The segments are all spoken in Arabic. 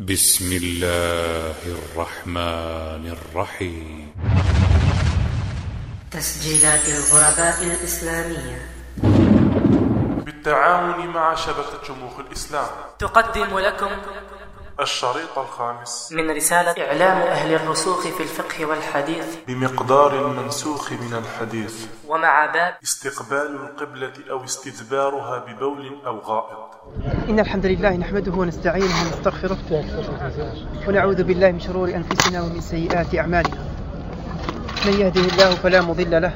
بسم الله الرحمن الرحيم. تسجيلات الغرباء الإسلامية. بالتعاون مع شبكة شموخ الإسلام. تقدم لكم الشريط الخامس. من رسالة إعلام أهل الرسوخ في الفقه والحديث. بمقدار المنسوخ من الحديث. ومع باب استقبال القبلة أو استدبارها ببول أو غائط. إن الحمد لله نحمده ونستعينه ونستغفره ونعوذ بالله من شرور أنفسنا ومن سيئات أعمالنا. من يهده الله فلا مضل له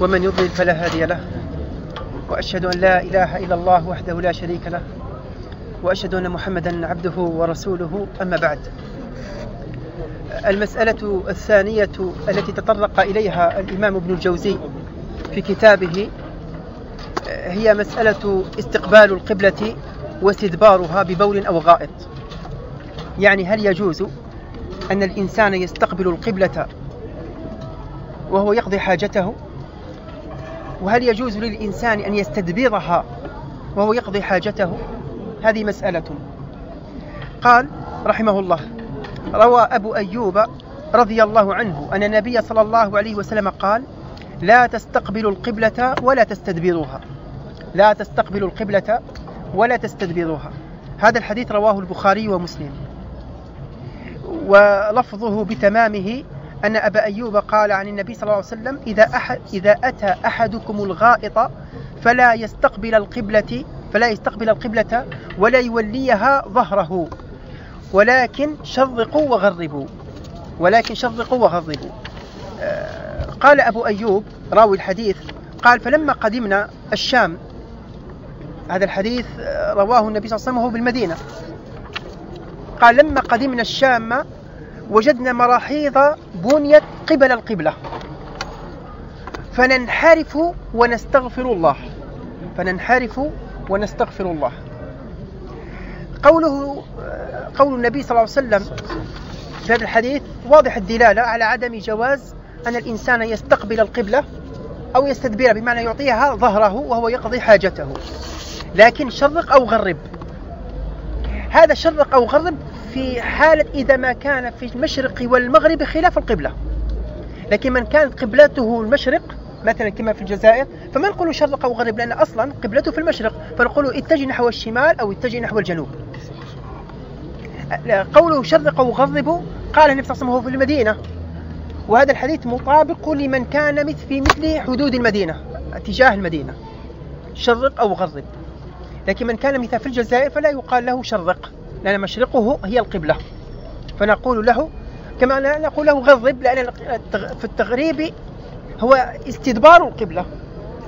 ومن يضلل فلا هادي له. وأشهد أن لا إله إلا الله وحده لا شريك له. وأشهد أن محمدا عبده ورسوله. أما بعد المسألة الثانية التي تطرق إليها الإمام ابن الجوزي في كتابه هي مسألة استقبال القبلة واستدبارها ببول أو غائط. يعني هل يجوز أن الإنسان يستقبل القبلة وهو يقضي حاجته؟ وهل يجوز للإنسان أن يستدبرها وهو يقضي حاجته؟ هذه مسألة. قال رحمه الله روى أبو أيوب رضي الله عنه أن النبي صلى الله عليه وسلم قال لا تستقبلوا القبلة ولا تستدبروها. لا تستقبلوا القبلة ولا تستدبروها. هذا الحديث رواه البخاري ومسلم. ولفظه بتمامه أن أبا أيوب قال عن النبي صلى الله عليه وسلم إذا, أحد إذا أتى أحدكم الغائط فلا يستقبل القبلة فلا يستقبل القبلة ولا يوليها ظهره. ولكن شرقوا وغربوا. ولكن شرقوا وغربوا. آه، قال أبو أيوب راوي الحديث قال فلما قدمنا الشام هذا الحديث آه، رواه النبي صلى الله عليه وسلم بالمدينة. قال لما قدمنا الشام وجدنا مراحيض بنيت قبل القبلة. فننحرف ونستغفر الله. فننحرف ونستغفر الله. قوله قول النبي صلى الله عليه وسلم في هذا الحديث واضح الدلالة على عدم جواز أن الإنسان يستقبل القبلة أو يستدبرها بمعنى يعطيها ظهره وهو يقضي حاجته. لكن شرق أو غرب. هذا شرق أو غرب في حالة إذا ما كان في المشرق والمغرب خلاف القبلة. لكن من كانت قبلته المشرق مثلا كما في الجزائر فما نقول شرق أو غرب؟ لأن أصلا قبلته في المشرق فنقول اتجه نحو الشمال أو اتجه نحو الجنوب. قوله شرق أو غرب قال النبي صلى الله عليه وسلم في المدينة. وهذا الحديث مطابق لمن كان مثل في مثل حدود المدينة اتجاه المدينة. شرق أو غرب. لكن من كان مثل في الجزائر فلا يقال له شرق لأن مشرقه هي القبلة. فنقول له كما لا نقول له غرب لأن في التغريب هو استدبار القبلة.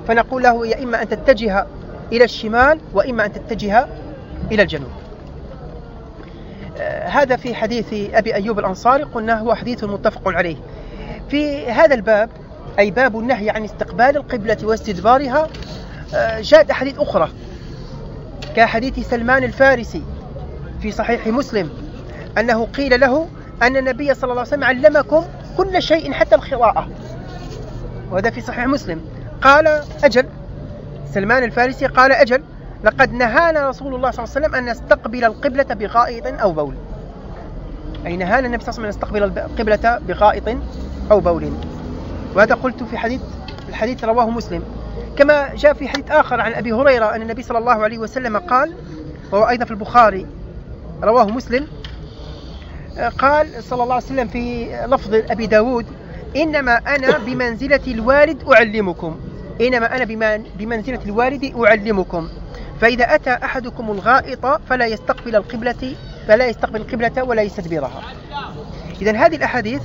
فنقول له يا إما أن تتجه إلى الشمال وإما أن تتجه إلى الجنوب. آه، هذا في حديث أبي أيوب الأنصاري قلنا هو حديث متفق عليه. في هذا الباب أي باب النهي عن استقبال القبلة واستدبارها آه، جاءت أحاديث أخرى. كحديث سلمان الفارسي في صحيح مسلم أنه قيل له أن النبي صلى الله عليه وسلم علمكم كل شيء حتى الخراءة وهذا في صحيح مسلم. قال أجل. سلمان الفارسي قال أجل. لقد نهانا رسول الله صلى الله عليه وسلم أن نستقبل القبلة بغائط أو بول. أي نهانا النبي صلى الله عليه وسلم أن نستقبل القبلة بغائط أو بول. وهذا قلت في حديث الحديث رواه مسلم. كما جاء في حديث آخر عن أبي هريرة أن النبي صلى الله عليه وسلم قال وهو أيضا في البخاري رواه مسلم قال صلى الله عليه وسلم في لفظ أبي داود إنما أنا بمنزلة الوالد أعلمكم. إنما أنا بمنزلة الوالد أعلمكم. فإذا أتى أحدكم الغائط فلا يستقبل القبلة فلا يستقبل القبلة ولا يستدبرها. إذا هذه الأحاديث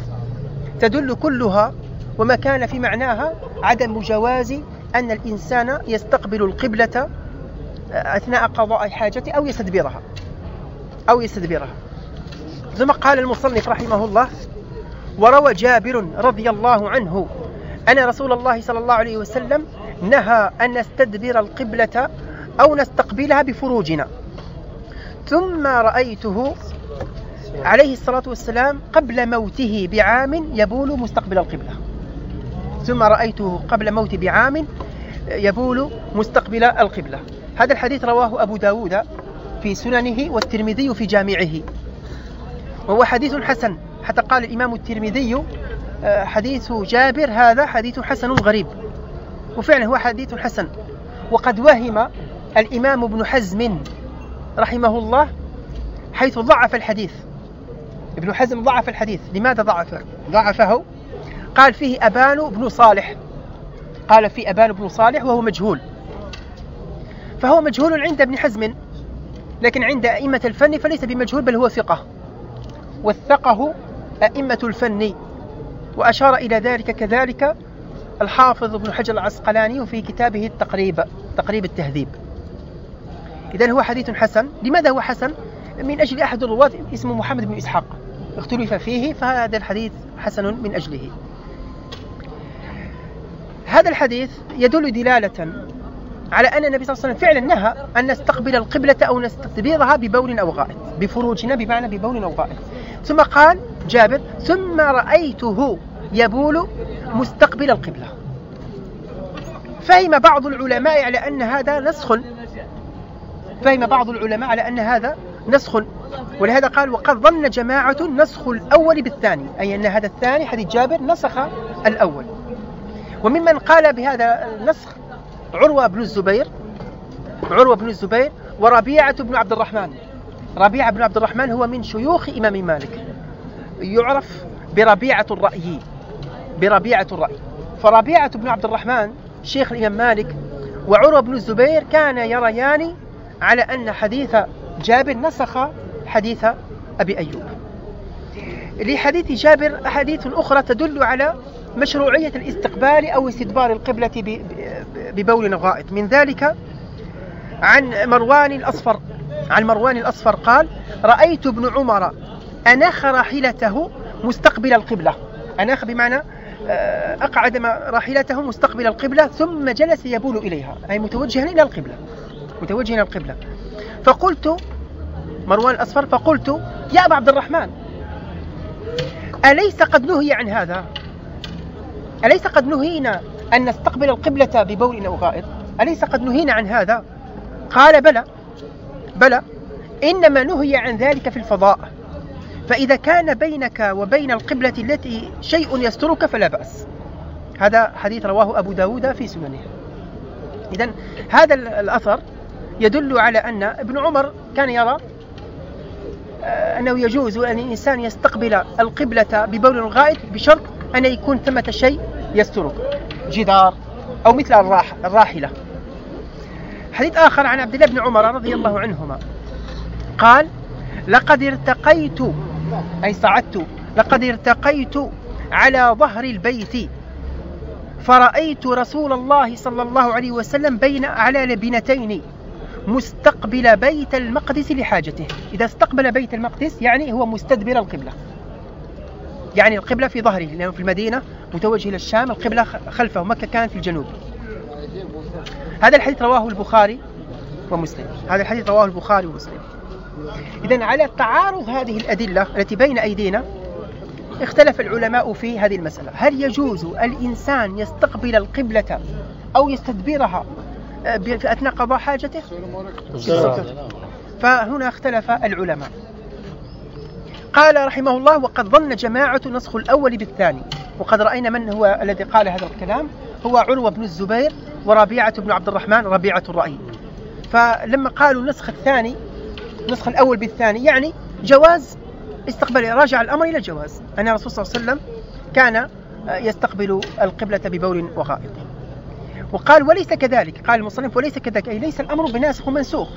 تدل كلها وما كان في معناها عدم جواز أن الإنسان يستقبل القبلة أثناء قضاء حاجته أو يستدبرها. أو يستدبرها. ثم قال المصنف رحمه الله وروى جابر رضي الله عنه أن رسول الله صلى الله عليه وسلم نهى أن نستدبر القبلة أو نستقبلها بفروجنا. ثم رأيته عليه الصلاة والسلام قبل موته بعام يبول مستقبل القبلة. ثم رأيته قبل موت بعام يبول مستقبل القبلة. هذا الحديث رواه أبو داود في سننه والترمذي في جامعه. وهو حديث حسن. حتى قال الإمام الترمذي آه، حديث جابر هذا حديث حسن غريب. وفعلا هو حديث حسن. وقد وهم الإمام ابن حزم رحمه الله حيث ضعف الحديث. ابن حزم ضعف الحديث. لماذا ضعفه ضعفه؟ قال فيه أبان بن صالح. قال في أبان بن صالح وهو مجهول. فهو مجهول عند ابن حزم لكن عند أئمة الفن فليس بمجهول بل هو ثقة. وثقه أئمة الفن. وأشار إلى ذلك كذلك الحافظ ابن حجر العسقلاني في كتابه التقريب تقريب التهذيب. إذا هو حديث حسن. لماذا هو حسن؟ من أجل أحد الرواة اسمه محمد بن إسحاق. اختلف فيه فهذا الحديث حسن من أجله. هذا الحديث يدل دلالة على أن النبي صلى الله عليه وسلم فعلا نهى أن نستقبل القبلة أو نستدبرها ببول أو غائط بفروجنا بمعنى ببول أو غائط. ثم قال جابر ثم رأيته يبول مستقبل القبلة. فهم بعض العلماء على أن هذا نسخ. فهم بعض العلماء على أن هذا نسخ. ولهذا قال وقد ظن جماعة نسخ الأول بالثاني. أي أن هذا الثاني حديث جابر نسخ الأول. وممن قال بهذا النسخ عروة بن الزبير عروة بن الزبير وربيعة بن عبد الرحمن. ربيعة بن عبد الرحمن هو من شيوخ إمام مالك. يعرف بربيعة الرأي بربيعة الرأي. فربيعة بن عبد الرحمن شيخ الإمام مالك وعروة بن الزبير كان يريان على أن حديث جابر نسخ حديث أبي أيوب. لحديث جابر أحاديث أخرى تدل على مشروعية الاستقبال أو استدبار القبلة ببول غائط. من ذلك عن مروان الأصفر عن مروان الأصفر قال رأيت ابن عمر أنخ راحلته مستقبل القبلة. أنخ بمعنى آه، أقعد راحلته مستقبل القبلة ثم جلس يبول إليها. أي متوجها إلى القبلة. متوجها إلى القبلة. فقلت مروان الأصفر فقلت يا أبا عبد الرحمن أليس قد نهي عن هذا؟ أليس قد نهينا أن نستقبل القبلة ببول أو غائط أليس قد نهينا عن هذا؟ قال بلى بلى إنما نهي عن ذلك في الفضاء. فإذا كان بينك وبين القبلة التي شيء يسترك فلا بأس. هذا حديث رواه أبو داود في سننه. إذا هذا الأثر يدل على أن ابن عمر كان يرى آه، أنه يجوز أن الإنسان يستقبل القبلة ببول غائط بشرط أن يكون ثمة شيء يسترك. جدار أو مثل الراح الراحلة. حديث آخر عن عبد الله بن عمر رضي الله عنهما. قال لقد ارتقيت أي صعدت لقد ارتقيت على ظهر البيت. فرأيت رسول الله صلى الله عليه وسلم بين على لبنتين مستقبل بيت المقدس لحاجته. إذا استقبل بيت المقدس يعني هو مستدبر القبلة. يعني القبلة في ظهره لأنه في المدينة متوجه إلى الشام القبلة خلفه مكة كانت في الجنوب. هذا الحديث رواه البخاري ومسلم. هذا الحديث رواه البخاري ومسلم. إذا على تعارض هذه الأدلة التي بين أيدينا اختلف العلماء في هذه المسألة. هل يجوز الإنسان يستقبل القبلة أو يستدبرها آه، في أثناء قضاء حاجته؟ فهنا اختلف العلماء. قال رحمه الله وقد ظن جماعة نسخ الأول بالثاني. وقد رأينا من هو الذي قال هذا الكلام؟ هو عروة بن الزبير وربيعة بن عبد الرحمن ربيعة الرأي. فلما قالوا النسخ الثاني نسخ الأول بالثاني يعني جواز استقبال راجع الأمر إلى الجواز أن الرسول صلى الله عليه وسلم كان يستقبل القبلة ببول وغائط. وقال وليس كذلك. قال المصنف وليس كذلك. أي ليس الأمر بناسخ ومنسوخ.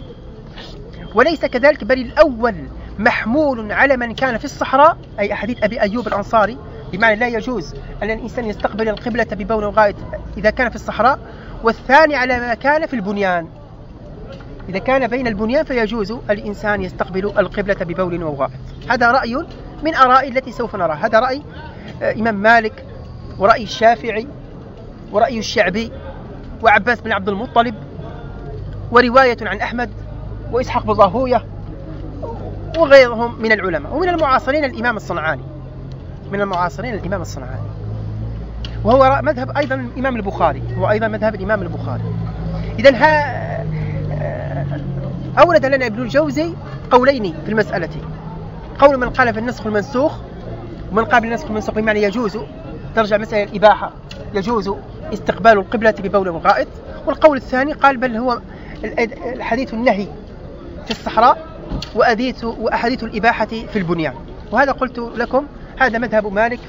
وليس كذلك بل الأول. محمول على من كان في الصحراء أي حديث أبي أيوب الأنصاري بمعنى لا يجوز أن الإنسان يستقبل القبلة ببول وغائط إذا كان في الصحراء والثاني على ما كان في البنيان. إذا كان بين البنيان فيجوز الإنسان يستقبل القبلة ببول وغائط. هذا رأي من آراء التي سوف نراها. هذا رأي آه، إمام مالك ورأي الشافعي ورأي الشعبي وعباس بن عبد المطلب ورواية عن أحمد وإسحاق بن وغيرهم من العلماء. ومن المعاصرين الإمام الصنعاني. من المعاصرين الإمام الصنعاني. وهو مذهب أيضا الإمام البخاري. هو أيضا مذهب الإمام البخاري. إذا ها أورد لنا ابن الجوزي قولين في المسألة. قول من قال في النسخ المنسوخ ومن قال بالنسخ المنسوخ بمعنى يجوز. ترجع مسألة الإباحة. يجوز استقبال القبلة ببول وغائط والقول الثاني قال بل هو الحديث النهي في الصحراء. وأديث وأحاديث الإباحة في البنيان. وهذا قلت لكم هذا مذهب مالك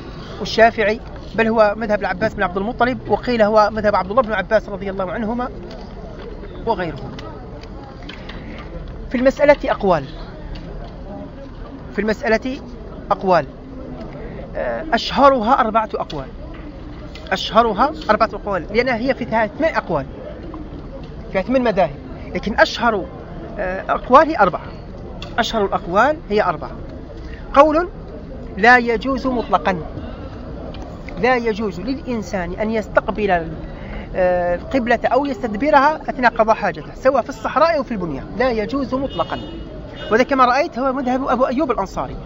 والشافعي بل هو مذهب العباس بن عبد المطلب وقيل هو مذهب عبد الله بن عباس رضي الله عنهما وغيرهم في المسألة أقوال. في المسألة أقوال. أشهرها أربعة أقوال. أشهرها أربعة أقوال لأنها هي في ثمان أقوال. في ثمان مذاهب. لكن أشهر آه، أقوال هي أربعة. أشهر الأقوال هي أربعة. قول لا يجوز مطلقا. لا يجوز للإنسان أن يستقبل آه، القبلة أو يستدبرها أثناء قضاء حاجته سواء في الصحراء أو في البنيان لا يجوز مطلقا. وذا كما رأيت هو مذهب أبو أيوب الأنصاري.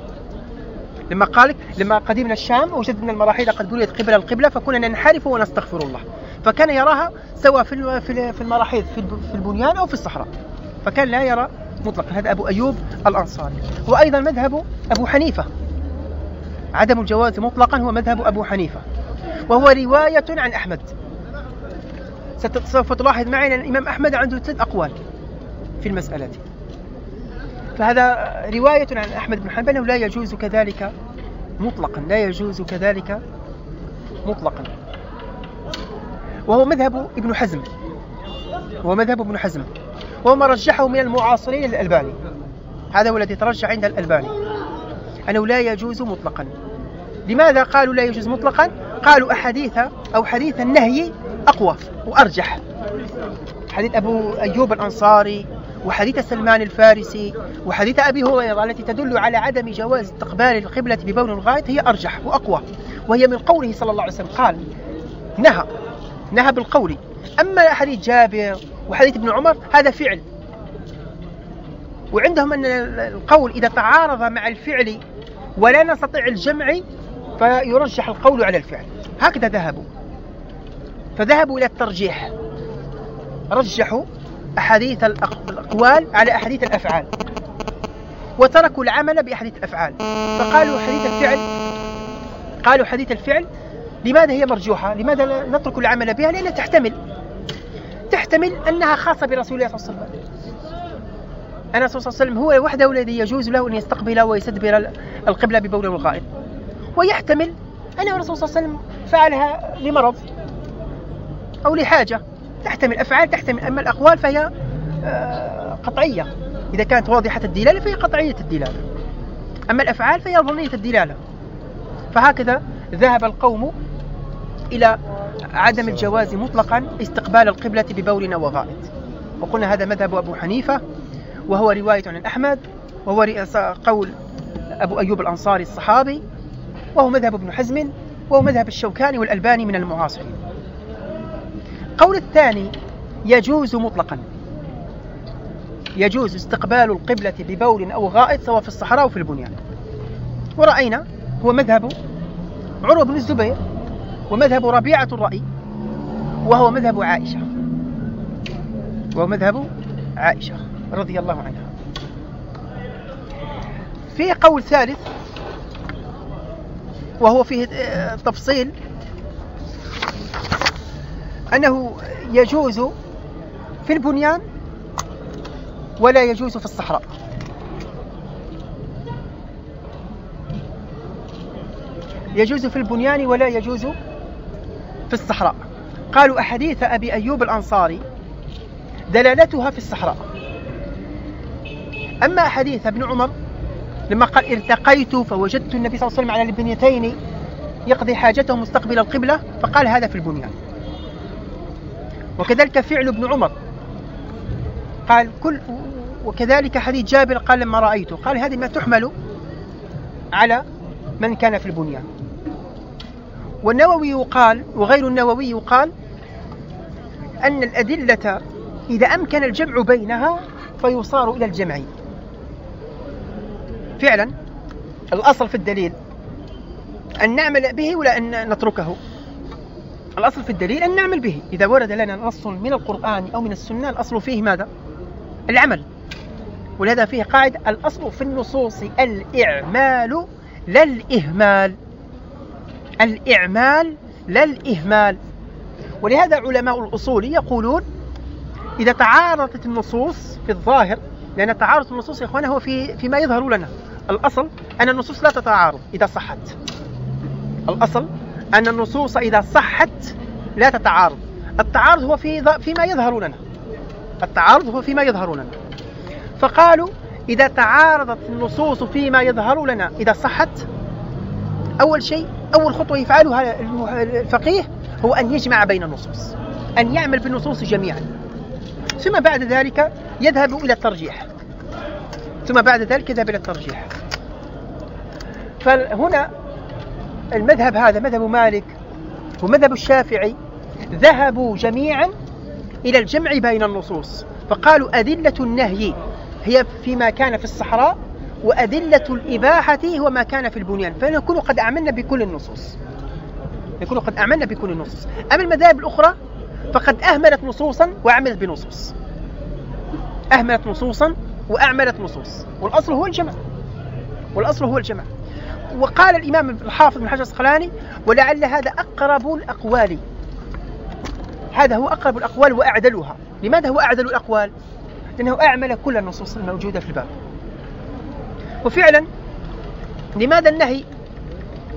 لما قال لما قدمنا الشام وجدنا المراحيض قد بنيت قبل القبلة فكنا ننحرف ونستغفر الله. فكان يراها سواء في في المراحيض في البنيان أو في الصحراء. فكان لا يرى مطلقا هذا أبو أيوب الأنصاري. وأيضا مذهب أبو حنيفة. عدم الجواز مطلقا هو مذهب أبو حنيفة. وهو رواية عن أحمد. سوف تلاحظ معي أن الإمام أحمد عنده ثلاث أقوال في المسألة فهذا رواية عن أحمد بن حنبل لا يجوز كذلك مطلقا. لا يجوز كذلك مطلقا. وهو مذهب ابن حزم. هو مذهب ابن حزم. وهو ما رجحه من المعاصرين للألباني هذا هو الذي ترجح عند الألباني. أنه لا يجوز مطلقا. لماذا قالوا لا يجوز مطلقا؟ قالوا أحاديث أو حديث النهي أقوى وأرجح. حديث أبو أيوب الأنصاري وحديث سلمان الفارسي وحديث أبي هريرة التي تدل على عدم جواز استقبال القبلة ببول الغائط هي أرجح وأقوى. وهي من قوله صلى الله عليه وسلم قال نهى نهى بالقول. أما حديث جابر وحديث ابن عمر هذا فعل. وعندهم أن القول إذا تعارض مع الفعل ولا نستطيع الجمع فيرجح القول على الفعل. هكذا ذهبوا. فذهبوا إلى الترجيح. رجحوا أحاديث الأقوال على أحاديث الأفعال. وتركوا العمل بأحاديث الأفعال. فقالوا حديث الفعل قالوا حديث الفعل لماذا هي مرجوحة؟ لماذا نترك العمل بها؟ لأنها تحتمل. تحتمل أنها خاصة برسول الله صلى الله عليه وسلم. الرسول صلى الله عليه وسلم هو وحده الذي يجوز له أن يستقبل ويستدبر القبلة ببول الغائب ويحتمل أن الرسول صلى الله عليه وسلم فعلها لمرض أو لحاجة. تحتمل أفعال تحتمل أما الأقوال فهي آه، قطعية. إذا كانت واضحة الدلالة فهي قطعية الدلالة. أما الأفعال فهي ظنية الدلالة. فهكذا ذهب القوم إلى عدم الجواز مطلقا استقبال القبلة ببول وغائط. وقلنا هذا مذهب أبو حنيفة وهو رواية عن أحمد وهو قول أبو أيوب الأنصاري الصحابي وهو مذهب ابن حزم وهو مذهب الشوكاني والألباني من المعاصرين. القول الثاني يجوز مطلقا. يجوز استقبال القبلة ببول أو غائط سواء في الصحراء أو في البنيان. ورأينا هو مذهب عروة بن الزبير ومذهب ربيعة الرأي وهو مذهب عائشة. وهو مذهب عائشة رضي الله عنها. في قول ثالث وهو فيه تفصيل أنه يجوز في البنيان ولا يجوز في الصحراء. يجوز في البنيان ولا يجوز في الصحراء. قالوا أحاديث أبي أيوب الأنصاري دلالتها في الصحراء. أما حديث ابن عمر لما قال ارتقيت فوجدت النبي صلى الله عليه وسلم على البنيتين يقضي حاجته مستقبل القبلة فقال هذا في البنيان. وكذلك فعل ابن عمر. قال كل وكذلك حديث جابر قال لما رأيته. قال هذه ما تحمل على من كان في البنيان. والنووي قال وغير النووي قال أن الأدلة إذا أمكن الجمع بينها فيصار إلى الجمع. فعلا الأصل في الدليل أن نعمل به ولا أن نتركه. الأصل في الدليل أن نعمل به. إذا ورد لنا نص من القرآن أو من السنة الأصل فيه ماذا؟ العمل. ولهذا فيه قاعدة الأصل في النصوص الإعمال لا الإهمال. الإعمال لا الإهمال. ولهذا علماء الأصول يقولون إذا تعارضت النصوص في الظاهر لأن تعارض النصوص يا إخوانا هو في فيما يظهر لنا. الأصل أن النصوص لا تتعارض إذا صحت. الأصل أن النصوص إذا صحت لا تتعارض. التعارض هو في فيما يظهر لنا. التعارض هو فيما يظهر لنا. فقالوا إذا تعارضت النصوص فيما يظهر لنا إذا صحت أول شيء أول خطوة يفعلها الفقيه هو أن يجمع بين النصوص أن يعمل بالنصوص جميعا. ثم بعد ذلك يذهب إلى الترجيح. ثم بعد ذلك يذهب إلى الترجيح. فهنا المذهب هذا مذهب مالك ومذهب الشافعي ذهبوا جميعا إلى الجمع بين النصوص فقالوا أدلة النهي هي فيما كان في الصحراء وأدلة الإباحة هو ما كان في البنيان فنكون قد أعملنا بكل النصوص. نكون قد أعملنا بكل النصوص. أما المذاهب الأخرى فقد أهملت نصوصا وعملت بنصوص. أهملت نصوصا وأعملت نصوص. والأصل هو الجمع والأصل هو الجمع وقال الإمام الحافظ بن حجر السقلاني ولعل هذا أقرب الأقوال. هذا هو أقرب الأقوال وأعدلها. لماذا هو أعدل الأقوال؟ لأنه أعمل كل النصوص الموجودة في الباب. وفعلا لماذا النهي؟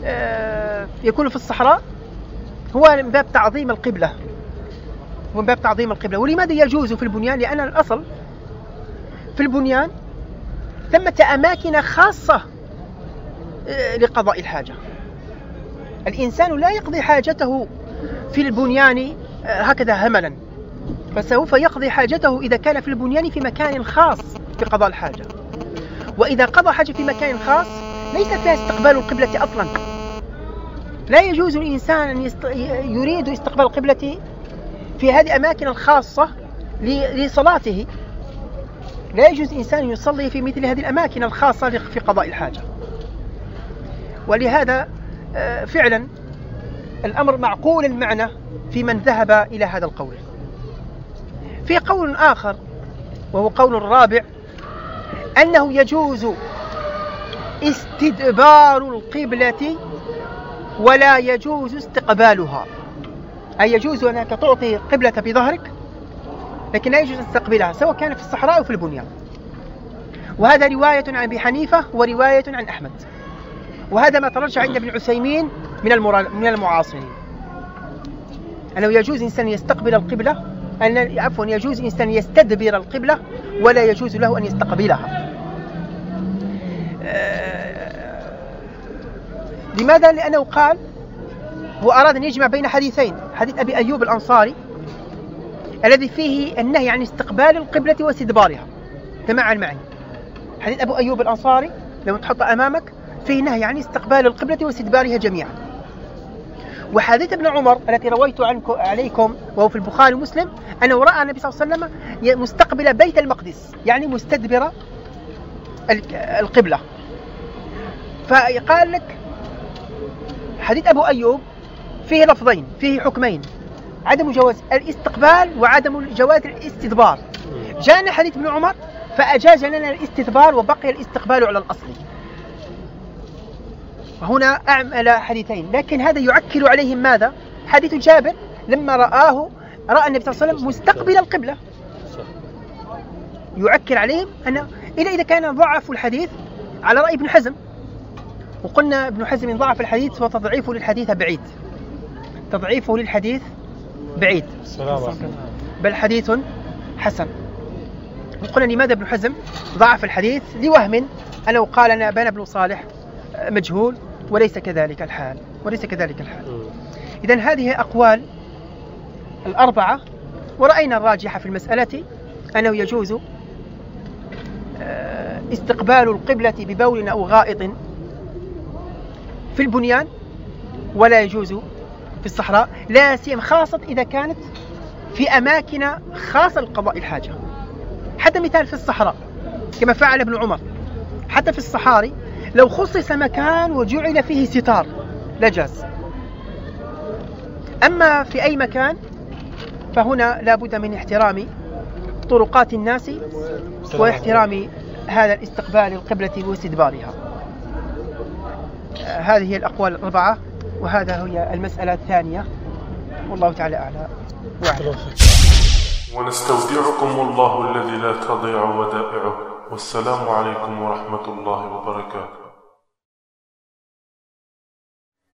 آه، يكون في الصحراء؟ هو من باب تعظيم القبلة. من باب تعظيم القبلة. ولماذا يجوز في البنيان؟ لأن الأصل في البنيان ثمة أماكن خاصة آه، لقضاء الحاجة. الإنسان لا يقضي حاجته في البنيان آه، هكذا هملا. فسوف يقضي حاجته إذا كان في البنيان في مكان خاص في قضاء الحاجة. وإذا قضى حاجة في مكان خاص ليس فيها استقبال القبلة أصلا. لا يجوز الإنسان أن يست... يريد استقبال القبلة في هذه الأماكن الخاصة لصلاته. لا يجوز الإنسان يصلي في مثل هذه الأماكن الخاصة في قضاء الحاجة. ولهذا آه، فعلا الأمر معقول المعنى في من ذهب إلى هذا القول. في قول آخر وهو قول الرابع أنه يجوز استدبار القبلة ولا يجوز استقبالها. أي يجوز أنك تعطي قبلة بظهرك لكن لا يجوز أن تستقبلها سواء كان في الصحراء أو في البنيان. وهذا رواية عن أبي حنيفة ورواية عن أحمد. وهذا ما ترجع عند ابن عثيمين من من المعاصرين. أنه يجوز إنسان يستقبل القبلة أن عفوا يجوز إنسان يستدبر القبلة ولا يجوز له أن يستقبلها. آه، لماذا؟ لأنه قال هو أراد أن يجمع بين حديثين حديث أبي أيوب الأنصاري الذي فيه النهي عن استقبال القبلة واستدبارها. تمعن معي حديث أبو أيوب الأنصاري لو تحط أمامك فيه نهي عن استقبال القبلة واستدبارها جميعا. وحديث ابن عمر التي رويت عنكم عليكم وهو في البخاري ومسلم أنه رأى النبي صلى الله عليه وسلم مستقبل بيت المقدس يعني مستدبر القبلة. فقال لك حديث أبو أيوب فيه لفظين فيه حكمين عدم جواز الاستقبال وعدم جواز الاستدبار. جاءنا حديث ابن عمر فأجاز لنا الاستدبار وبقي الاستقبال على الأصل. وهنا أعمل حديثين. لكن هذا يعكر عليهم ماذا؟ حديث جابر لما رآه رأى النبي صلى الله عليه وسلم مستقبل القبلة. يعكر عليهم أن إلا إذا كان ضعف الحديث على رأي ابن حزم. وقلنا ابن حزم ضعف الحديث وتضعيفه للحديث بعيد. تضعيفه للحديث بعيد. بل حديث حسن. وقلنا لماذا ابن حزم ضعف الحديث؟ لوهم. أنه قال أنا بان ابن صالح مجهول. وليس كذلك الحال. وليس كذلك الحال. إذا هذه أقوال الأربعة. ورأينا الراجحة في المسألة أنه يجوز آه، استقبال القبلة ببول أو غائط في البنيان ولا يجوز في الصحراء لا سيما خاصة إذا كانت في أماكن خاصة لقضاء الحاجة. حتى مثال في الصحراء كما فعل ابن عمر حتى في الصحاري لو خصص مكان وجعل فيه ستار لجاز. أما في أي مكان فهنا لا بد من احترام طرقات الناس واحترام هذا الاستقبال القبلة واستدبارها. هذه هي الأقوال الأربعة وهذا هي المسألة الثانية. والله تعالى أعلى. وأعلم ونستودعكم الله الذي لا تضيع ودائعه. والسلام عليكم ورحمة الله وبركاته.